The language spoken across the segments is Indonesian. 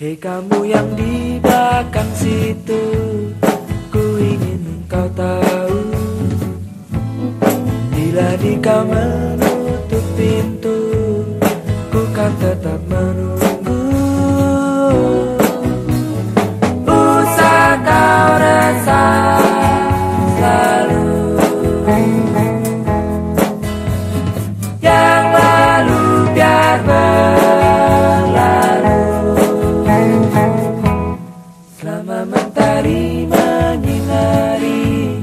Hei kamu yang di belakang situ Ku ingin kau tahu. Bila di kau menutup pintu Ku kan tetap menunggu Selama mentari menyinari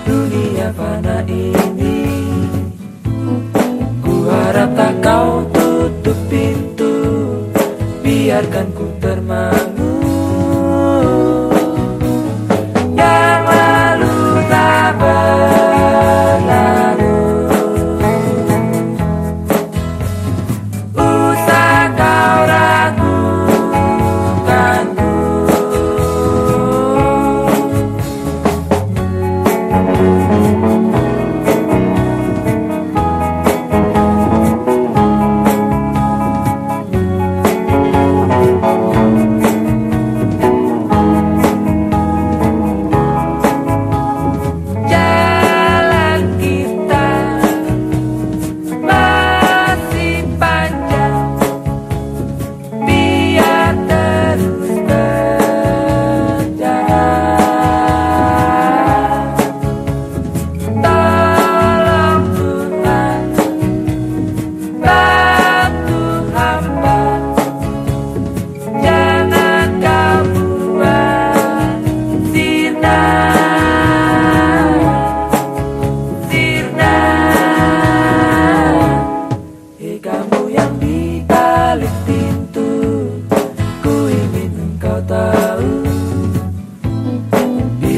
dunia fana ini. Ku harap tak kau tutup pintu Biarkan ku termangu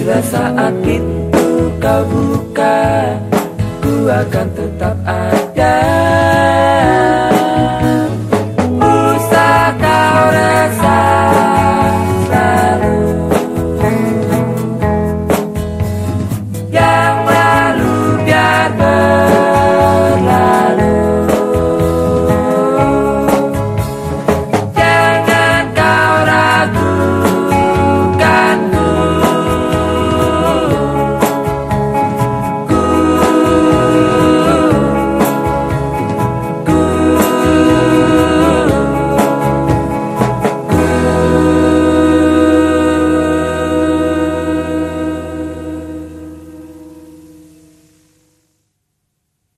Bila saat pintu kau buka Ku akan tetap ada.